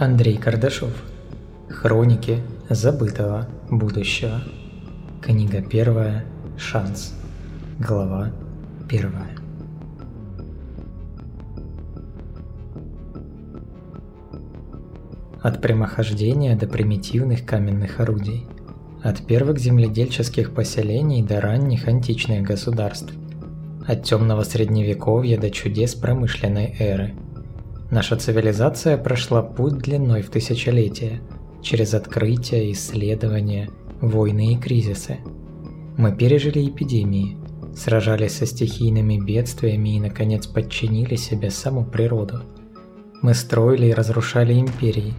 Андрей Кардашов. Хроники забытого будущего. Книга первая. Шанс. Глава первая. От прямохождения до примитивных каменных орудий. От первых земледельческих поселений до ранних античных государств. От темного средневековья до чудес промышленной эры – Наша цивилизация прошла путь длиной в тысячелетия, через открытия, исследования, войны и кризисы. Мы пережили эпидемии, сражались со стихийными бедствиями и, наконец, подчинили себе саму природу. Мы строили и разрушали империи,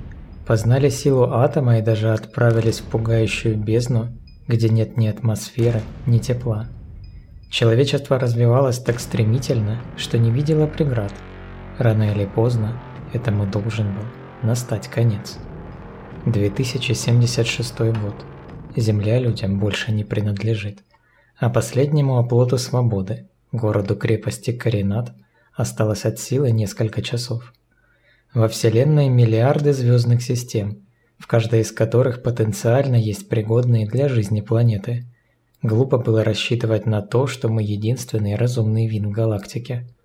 познали силу атома и даже отправились в пугающую бездну, где нет ни атмосферы, ни тепла. Человечество развивалось так стремительно, что не видело преград – Рано или поздно этому должен был настать конец. 2076 год. Земля людям больше не принадлежит. А последнему оплоту свободы, городу-крепости Каринат, осталось от силы несколько часов. Во Вселенной миллиарды звездных систем, в каждой из которых потенциально есть пригодные для жизни планеты. Глупо было рассчитывать на то, что мы единственный разумный вид в галактике –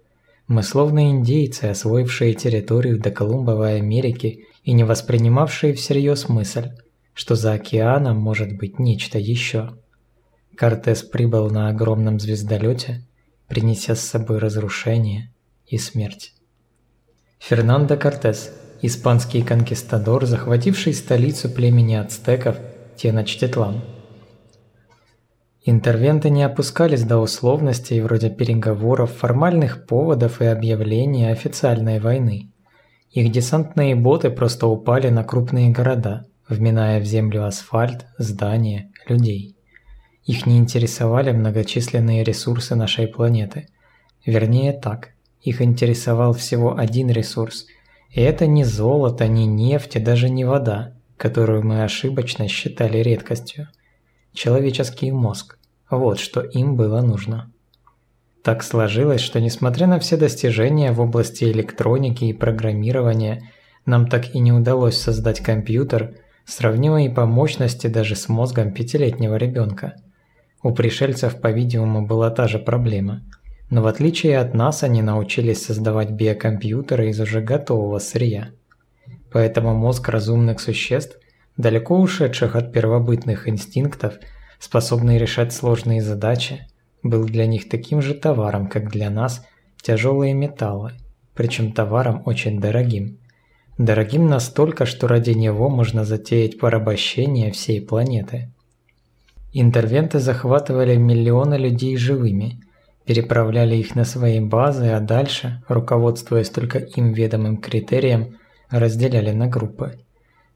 мы словно индейцы, освоившие территорию до Колумбовой Америки и не воспринимавшие всерьез мысль, что за океаном может быть нечто еще. Кортес прибыл на огромном звездолете, принеся с собой разрушение и смерть. Фернандо Кортес, испанский конкистадор, захвативший столицу племени ацтеков Теночтитлан – Интервенты не опускались до условностей вроде переговоров, формальных поводов и объявления официальной войны. Их десантные боты просто упали на крупные города, вминая в землю асфальт, здания, людей. Их не интересовали многочисленные ресурсы нашей планеты. Вернее так, их интересовал всего один ресурс, и это не золото, не нефть и даже не вода, которую мы ошибочно считали редкостью. Человеческий мозг. Вот что им было нужно. Так сложилось, что несмотря на все достижения в области электроники и программирования, нам так и не удалось создать компьютер, сравнимый по мощности даже с мозгом пятилетнего ребенка. У пришельцев, по-видимому, была та же проблема. Но в отличие от нас, они научились создавать биокомпьютеры из уже готового сырья. Поэтому мозг разумных существ, далеко ушедших от первобытных инстинктов – способный решать сложные задачи, был для них таким же товаром, как для нас тяжелые металлы, причем товаром очень дорогим. Дорогим настолько, что ради него можно затеять порабощение всей планеты. Интервенты захватывали миллионы людей живыми, переправляли их на свои базы, а дальше, руководствуясь только им ведомым критерием, разделяли на группы.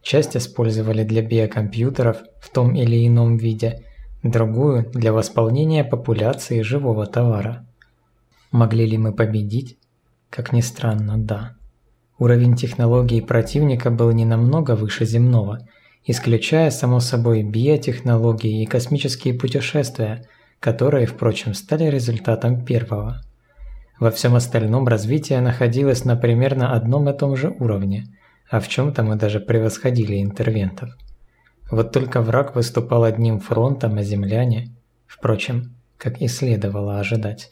Часть использовали для биокомпьютеров в том или ином виде – другую для восполнения популяции живого товара. Могли ли мы победить? Как ни странно, да. Уровень технологий противника был не намного выше земного, исключая, само собой, биотехнологии и космические путешествия, которые, впрочем, стали результатом первого. Во всем остальном развитие находилось на примерно одном и том же уровне, а в чем-то мы даже превосходили интервентов. Вот только враг выступал одним фронтом, а земляне, впрочем, как и следовало ожидать.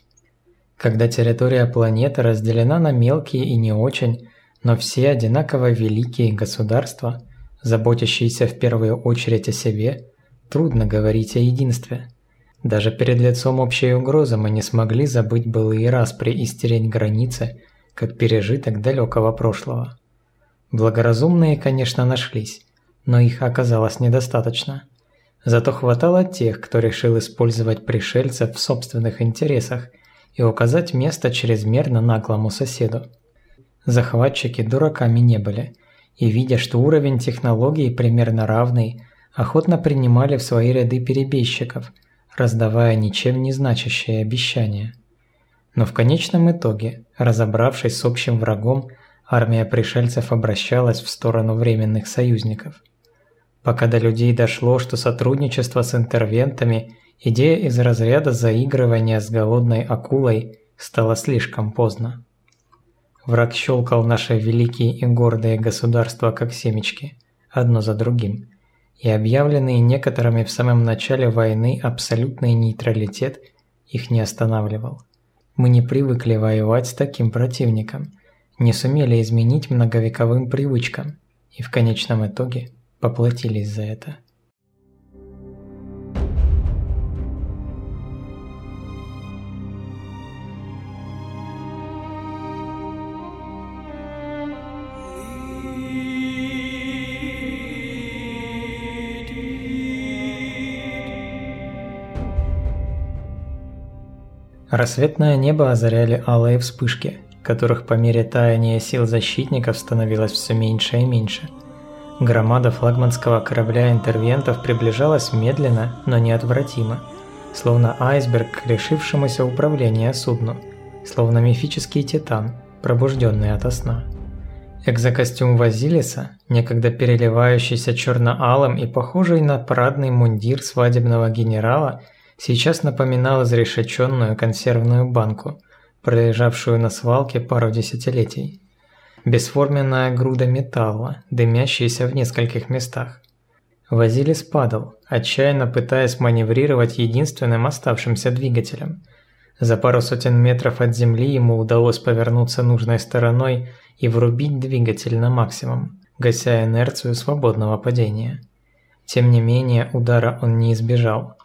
Когда территория планеты разделена на мелкие и не очень, но все одинаково великие государства, заботящиеся в первую очередь о себе, трудно говорить о единстве. Даже перед лицом общей угрозы мы не смогли забыть былые распри и стереть границы, как пережиток далекого прошлого. Благоразумные, конечно, нашлись, но их оказалось недостаточно. Зато хватало тех, кто решил использовать пришельцев в собственных интересах и указать место чрезмерно наглому соседу. Захватчики дураками не были, и видя, что уровень технологий примерно равный, охотно принимали в свои ряды перебежчиков, раздавая ничем не значащие обещания. Но в конечном итоге, разобравшись с общим врагом, армия пришельцев обращалась в сторону временных союзников – пока до людей дошло, что сотрудничество с интервентами – идея из разряда заигрывания с голодной акулой – стало слишком поздно. Враг щелкал наши великие и гордые государства как семечки, одно за другим, и объявленный некоторыми в самом начале войны абсолютный нейтралитет их не останавливал. Мы не привыкли воевать с таким противником, не сумели изменить многовековым привычкам и в конечном итоге поплатились за это. Рассветное небо озаряли алые вспышки, которых по мере таяния сил защитников становилось все меньше и меньше. Громада флагманского корабля интервентов приближалась медленно, но неотвратимо, словно айсберг к решившемуся управления судну, словно мифический титан, пробужденный ото сна. Экзокостюм Вазилиса, некогда переливающийся черно-алым и похожий на парадный мундир свадебного генерала – сейчас напоминал изрешеченную консервную банку, пролежавшую на свалке пару десятилетий. Бесформенная груда металла, дымящаяся в нескольких местах. Вазилис падал, отчаянно пытаясь маневрировать единственным оставшимся двигателем. За пару сотен метров от земли ему удалось повернуться нужной стороной и врубить двигатель на максимум, гася инерцию свободного падения. Тем не менее, удара он не избежал.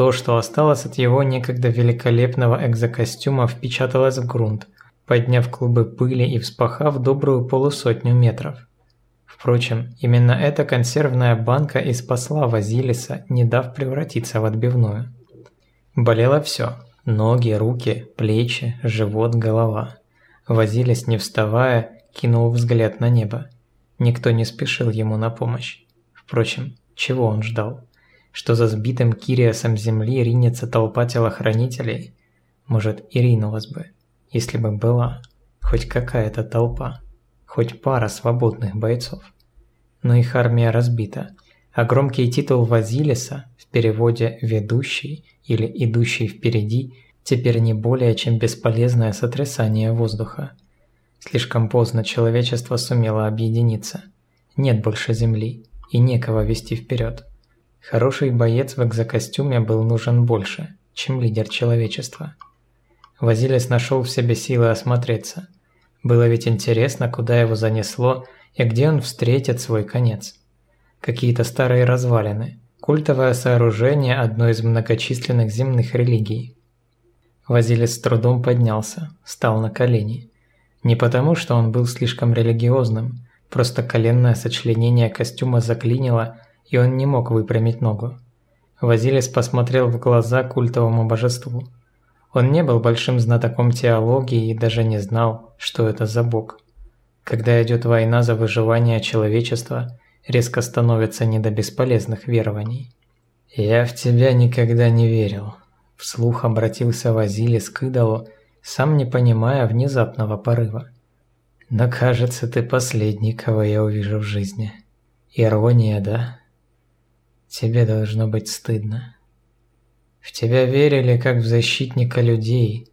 То, что осталось от его некогда великолепного экзокостюма, впечаталось в грунт, подняв клубы пыли и вспахав добрую полусотню метров. Впрочем, именно эта консервная банка и спасла Вазилиса, не дав превратиться в отбивную. Болело все – ноги, руки, плечи, живот, голова. Вазилис, не вставая, кинул взгляд на небо. Никто не спешил ему на помощь. Впрочем, чего он ждал? Что за сбитым Кириасом земли ринется толпа телохранителей, может и ринулась бы, если бы была хоть какая-то толпа, хоть пара свободных бойцов. Но их армия разбита, а громкий титул Вазилиса в переводе «ведущий» или «идущий впереди» теперь не более чем бесполезное сотрясание воздуха. Слишком поздно человечество сумело объединиться. Нет больше земли и некого вести вперед. Хороший боец в экзокостюме был нужен больше, чем лидер человечества. Вазилис нашел в себе силы осмотреться. Было ведь интересно, куда его занесло и где он встретит свой конец. Какие-то старые развалины, культовое сооружение одной из многочисленных земных религий. Вазилис с трудом поднялся, стал на колени. Не потому, что он был слишком религиозным, просто коленное сочленение костюма заклинило – и он не мог выпрямить ногу. Вазилис посмотрел в глаза культовому божеству. Он не был большим знатоком теологии и даже не знал, что это за бог. Когда идет война за выживание человечества, резко становится не до бесполезных верований. «Я в тебя никогда не верил», – вслух обратился Вазилис к идолу, сам не понимая внезапного порыва. «Но кажется, ты последний, кого я увижу в жизни. Ирония, да?» Тебе должно быть стыдно. В тебя верили как в защитника людей.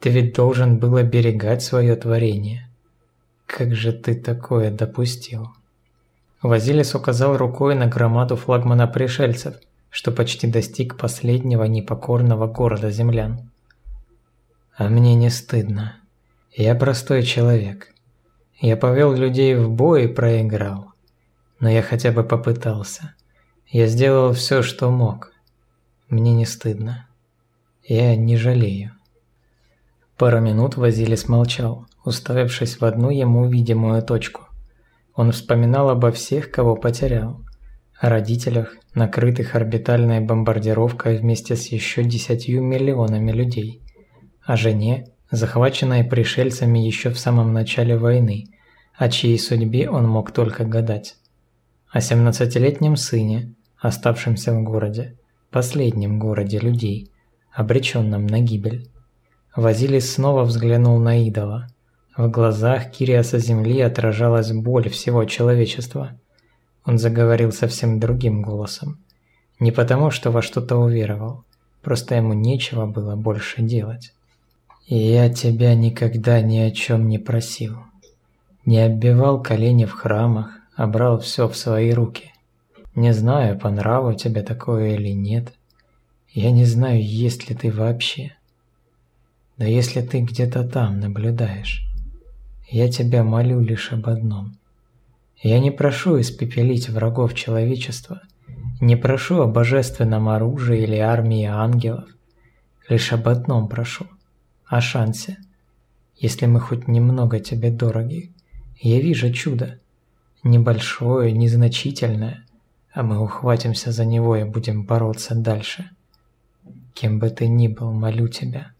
Ты ведь должен был оберегать свое творение. Как же ты такое допустил? Вазилис указал рукой на громаду флагмана пришельцев, что почти достиг последнего непокорного города землян. А мне не стыдно. Я простой человек. Я повел людей в бой и проиграл. Но я хотя бы попытался. Я сделал все, что мог. Мне не стыдно. Я не жалею. Пару минут Вазилис молчал, уставившись в одну ему видимую точку. Он вспоминал обо всех, кого потерял. О родителях, накрытых орбитальной бомбардировкой вместе с еще десятью миллионами людей. О жене, захваченной пришельцами еще в самом начале войны, о чьей судьбе он мог только гадать. О 17-летнем сыне, оставшемся в городе, последнем городе людей, обреченном на гибель. Вазилис снова взглянул на идола. В глазах Кириаса Земли отражалась боль всего человечества. Он заговорил совсем другим голосом. Не потому, что во что-то уверовал, просто ему нечего было больше делать. Я тебя никогда ни о чем не просил. Не оббивал колени в храмах, а брал все в свои руки. Не знаю, по нраву тебе такое или нет. Я не знаю, есть ли ты вообще. Но если ты где-то там наблюдаешь, я тебя молю лишь об одном. Я не прошу испепелить врагов человечества, не прошу о божественном оружии или армии ангелов, лишь об одном прошу – о шансе. Если мы хоть немного тебе дороги, я вижу чудо, небольшое, незначительное, а мы ухватимся за него и будем бороться дальше. Кем бы ты ни был, молю тебя,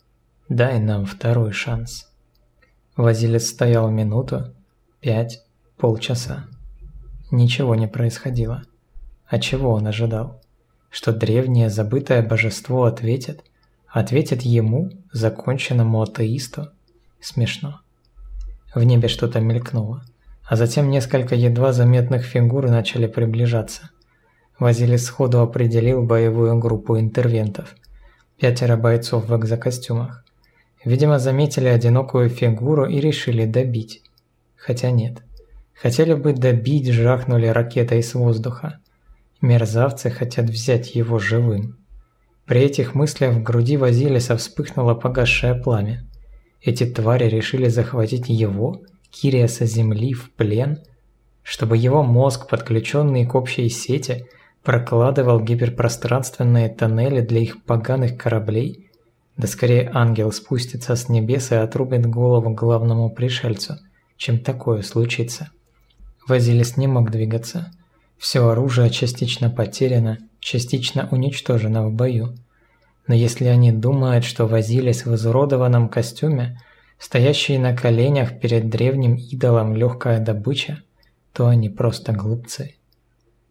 дай нам второй шанс. Вазилец стоял минуту, пять, полчаса. Ничего не происходило. А чего он ожидал? Что древнее забытое божество ответит? Ответит ему, законченному атеисту? Смешно. В небе что-то мелькнуло, а затем несколько едва заметных фигур начали приближаться. Вазилий сходу определил боевую группу интервентов. Пятеро бойцов в экзокостюмах. Видимо, заметили одинокую фигуру и решили добить. Хотя нет. Хотели бы добить, жахнули ракетой с воздуха. Мерзавцы хотят взять его живым. При этих мыслях в груди Вазилиса вспыхнуло погасшее пламя. Эти твари решили захватить его, Кириаса Земли, в плен, чтобы его мозг, подключенный к общей сети, прокладывал гиперпространственные тоннели для их поганых кораблей, да скорее ангел спустится с небес и отрубит голову главному пришельцу, чем такое случится. Вазилис не мог двигаться. Все оружие частично потеряно, частично уничтожено в бою. Но если они думают, что Вазилис в изуродованном костюме, стоящий на коленях перед древним идолом легкая добыча, то они просто глупцы.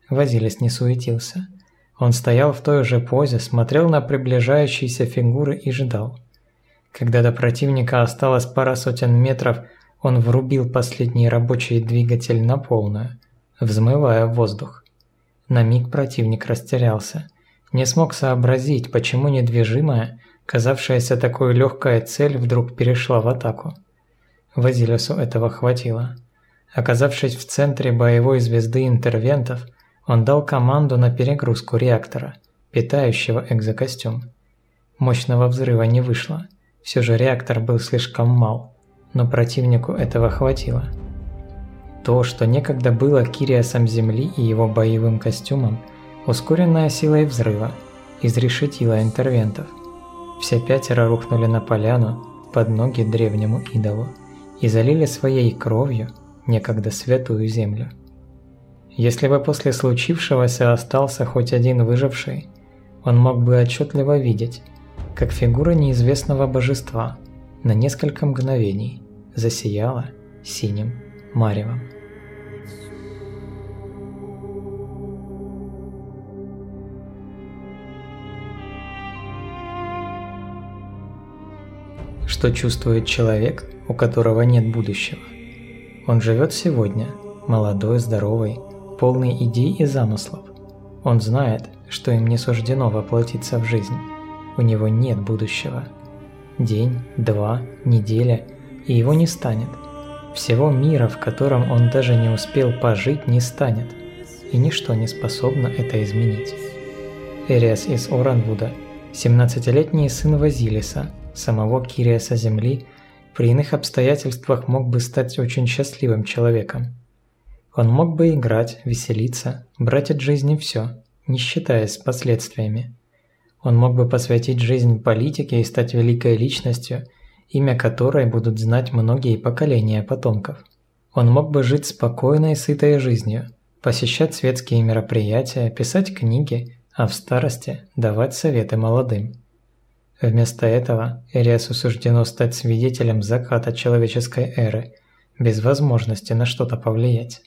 Вазилис не суетился. Он стоял в той же позе, смотрел на приближающиеся фигуры и ждал. Когда до противника осталось пара сотен метров, он врубил последний рабочий двигатель на полную, взмывая воздух. На миг противник растерялся. Не смог сообразить, почему недвижимая, казавшаяся такой легкая цель вдруг перешла в атаку. Вазилиусу этого хватило. Оказавшись в центре боевой звезды интервентов, он дал команду на перегрузку реактора, питающего экзокостюм. Мощного взрыва не вышло, все же реактор был слишком мал но противнику этого хватило. То, что некогда было Кириасом Земли и его боевым костюмом, ускоренная силой взрыва, изрешетило интервентов. Все пятеро рухнули на поляну под ноги древнему идолу и залили своей кровью некогда святую землю. Если бы после случившегося остался хоть один выживший, он мог бы отчетливо видеть, как фигура неизвестного божества на несколько мгновений засияла синим маревом. Что чувствует человек, у которого нет будущего? Он живет сегодня, молодой, здоровый, полный идей и замыслов. Он знает, что им не суждено воплотиться в жизнь. У него нет будущего. День, два, неделя – и его не станет. Всего мира, в котором он даже не успел пожить, не станет, и ничто не способно это изменить. Эриас из Оранвуда, 17-летний сын Вазилиса, самого Кириаса Земли, при иных обстоятельствах мог бы стать очень счастливым человеком. Он мог бы играть, веселиться, брать от жизни все, не считаясь последствиями. Он мог бы посвятить жизнь политике и стать великой личностью – имя которой будут знать многие поколения потомков. Он мог бы жить спокойной, сытой жизнью, посещать светские мероприятия, писать книги, а в старости давать советы молодым. Вместо этого Эриасу суждено стать свидетелем заката человеческой эры, без возможности на что-то повлиять.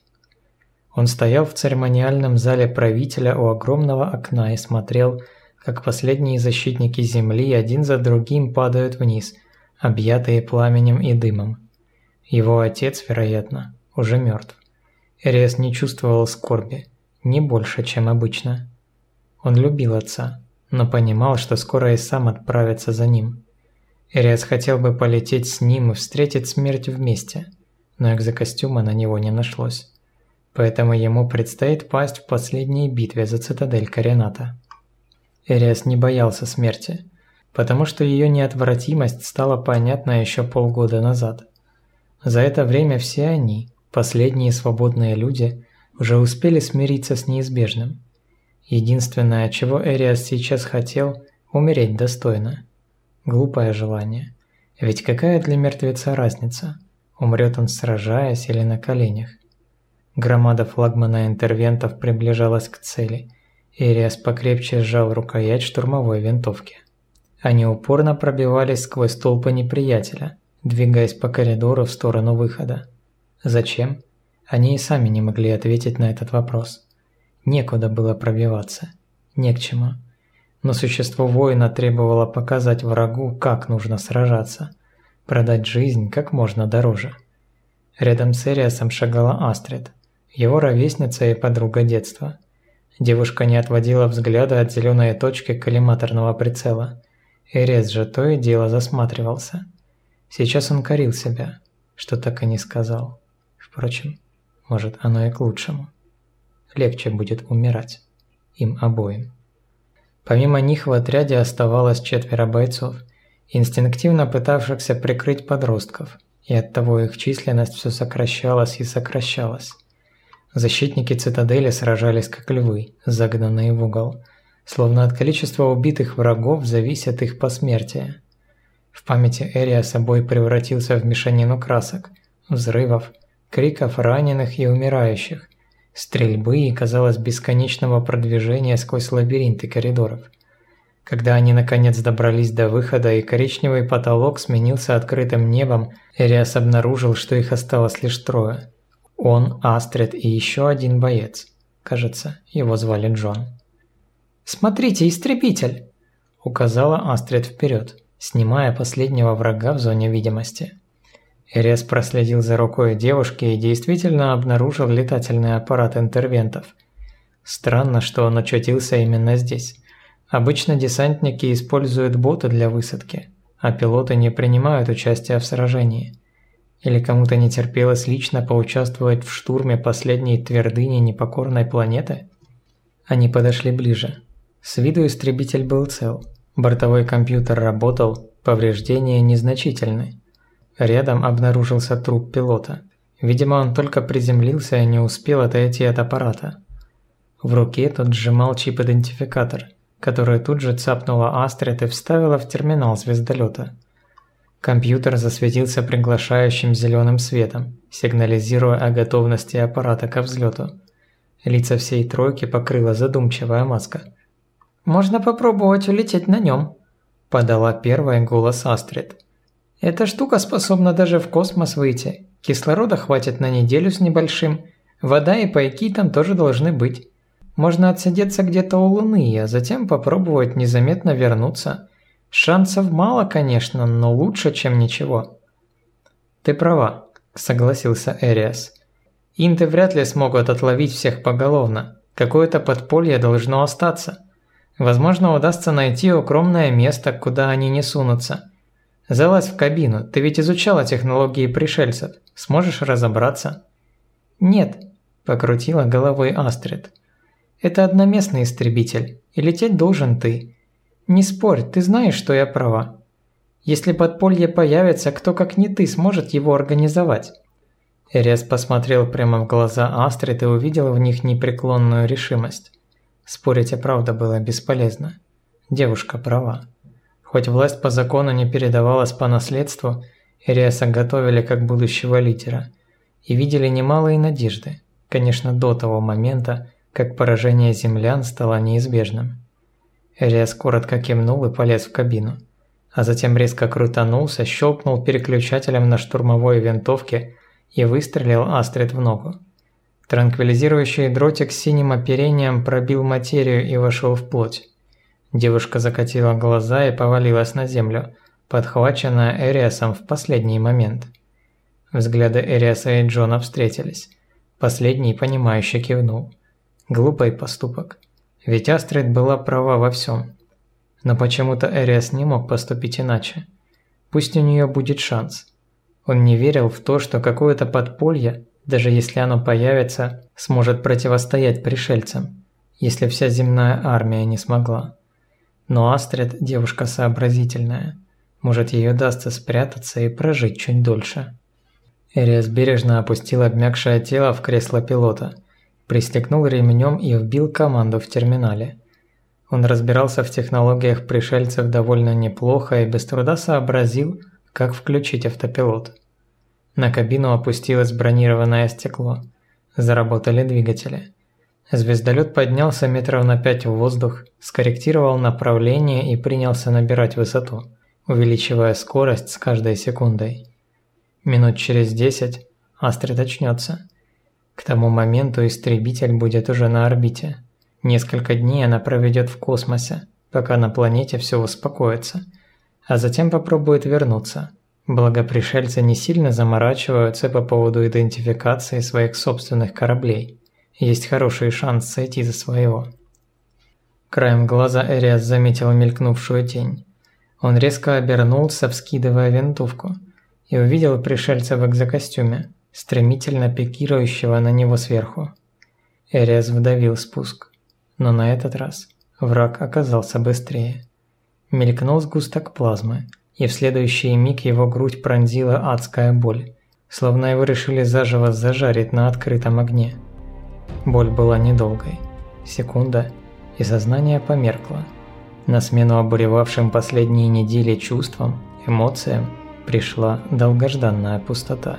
Он стоял в церемониальном зале правителя у огромного окна и смотрел, как последние защитники Земли один за другим падают вниз – объятые пламенем и дымом. Его отец, вероятно, уже мертв. Эриас не чувствовал скорби, не больше, чем обычно. Он любил отца, но понимал, что скоро и сам отправится за ним. Эриас хотел бы полететь с ним и встретить смерть вместе, но экзокостюма на него не нашлось. Поэтому ему предстоит пасть в последней битве за цитадель Карената. Эриас не боялся смерти, потому что ее неотвратимость стала понятна еще полгода назад. За это время все они, последние свободные люди, уже успели смириться с неизбежным. Единственное, чего Эриас сейчас хотел – умереть достойно. Глупое желание. Ведь какая для мертвеца разница, умрет он сражаясь или на коленях? Громада флагмана интервентов приближалась к цели. Эриас покрепче сжал рукоять штурмовой винтовки. Они упорно пробивались сквозь толпы неприятеля, двигаясь по коридору в сторону выхода. Зачем? Они и сами не могли ответить на этот вопрос. Некуда было пробиваться. Не к чему. Но существо воина требовало показать врагу, как нужно сражаться. Продать жизнь как можно дороже. Рядом с Эриасом шагала Астрид, его ровесница и подруга детства. Девушка не отводила взгляда от зеленой точки коллиматорного прицела. Эриас же то и дело засматривался. Сейчас он корил себя, что так и не сказал. Впрочем, может, оно и к лучшему. Легче будет умирать. Им обоим. Помимо них в отряде оставалось четверо бойцов, инстинктивно пытавшихся прикрыть подростков, и оттого их численность все сокращалась и сокращалась. Защитники цитадели сражались как львы, загнанные в угол, словно от количества убитых врагов зависит их посмертие. В памяти Эрия собой превратился в мешанину красок, взрывов, криков раненых и умирающих, стрельбы и, казалось, бесконечного продвижения сквозь лабиринты коридоров. Когда они наконец добрались до выхода и коричневый потолок сменился открытым небом, Эриас обнаружил, что их осталось лишь трое. Он, Астрид и еще один боец. Кажется, его звали Джон. «Смотрите, истребитель!» – указала Астрид вперед, снимая последнего врага в зоне видимости. Эрес проследил за рукой девушки и действительно обнаружил летательный аппарат интервентов. Странно, что он очутился именно здесь. Обычно десантники используют боты для высадки, а пилоты не принимают участия в сражении. Или кому-то не терпелось лично поучаствовать в штурме последней твердыни непокорной планеты? Они подошли ближе. С виду истребитель был цел. Бортовой компьютер работал, повреждения незначительны. Рядом обнаружился труп пилота. Видимо, он только приземлился и не успел отойти от аппарата. В руке тот сжимал чип-идентификатор, который тут же цапнула Астрид и вставила в терминал звездолета. Компьютер засветился приглашающим зеленым светом, сигнализируя о готовности аппарата ко взлету. Лица всей тройки покрыла задумчивая маска. «Можно попробовать улететь на нем», – подала первая голос Астрид. Эта штука способна даже в космос выйти. Кислорода хватит на неделю с небольшим. Вода и пайки там тоже должны быть. Можно отсидеться где-то у Луны, а затем попробовать незаметно вернуться. Шансов мало, конечно, но лучше, чем ничего. Ты права, согласился Эриас. Инты вряд ли смогут отловить всех поголовно. Какое-то подполье должно остаться. Возможно, удастся найти укромное место, куда они не сунутся. Залазь в кабину, ты ведь изучала технологии пришельцев, сможешь разобраться?» «Нет», – покрутила головой Астрид. «Это одноместный истребитель, и лететь должен ты. Не спорь, ты знаешь, что я права. Если подполье появится, кто как не ты сможет его организовать?» Эриас посмотрел прямо в глаза Астрид и увидел в них непреклонную решимость. Спорить и правда было бесполезно. Девушка права. Хоть власть по закону не передавалась по наследству, Ириаса готовили как будущего лидера и видели немалые надежды, конечно, до того момента, как поражение землян стало неизбежным. Эриас коротко кивнул и полез в кабину, а затем резко крутанулся, щелкнул переключателем на штурмовой винтовке и выстрелил Астрид в ногу. Транквилизирующий дротик с синим оперением пробил материю и вошел в плоть. Девушка закатила глаза и повалилась на землю, подхваченная Эриасом в последний момент. Взгляды Эриаса и Джона встретились. Последний, понимающе кивнул. Глупый поступок. Ведь Астрид была права во всем. Но почему-то Эриас не мог поступить иначе. Пусть у нее будет шанс. Он не верил в то, что какое-то подполье, даже если оно появится, сможет противостоять пришельцам, если вся земная армия не смогла. Но Астрид – девушка сообразительная. Может, ей удастся спрятаться и прожить чуть дольше. Эриас бережно опустил обмякшее тело в кресло пилота, пристегнул ремнем и вбил команду в терминале. Он разбирался в технологиях пришельцев довольно неплохо и без труда сообразил, как включить автопилот. На кабину опустилось бронированное стекло. Заработали двигатели. Звездолет поднялся метров на пять в воздух, скорректировал направление и принялся набирать высоту, увеличивая скорость с каждой секундой. Минут через десять Астрид очнется. К тому моменту истребитель будет уже на орбите. Несколько дней она проведет в космосе, пока на планете все успокоится, а затем попробует вернуться. Благо пришельцы не сильно заморачиваются по поводу идентификации своих собственных кораблей есть хороший шанс сойти за своего. Краем глаза Эриас заметил мелькнувшую тень. Он резко обернулся, вскидывая винтовку, и увидел пришельца в экзокостюме, стремительно пикирующего на него сверху. Эриас вдавил спуск, но на этот раз враг оказался быстрее. Мелькнул сгусток плазмы, и в следующий миг его грудь пронзила адская боль, словно его решили заживо зажарить на открытом огне. Боль была недолгой. Секунда, и сознание померкло. На смену обуревавшим последние недели чувствам, эмоциям пришла долгожданная пустота.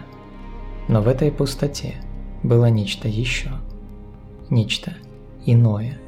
Но в этой пустоте было нечто еще. Нечто иное.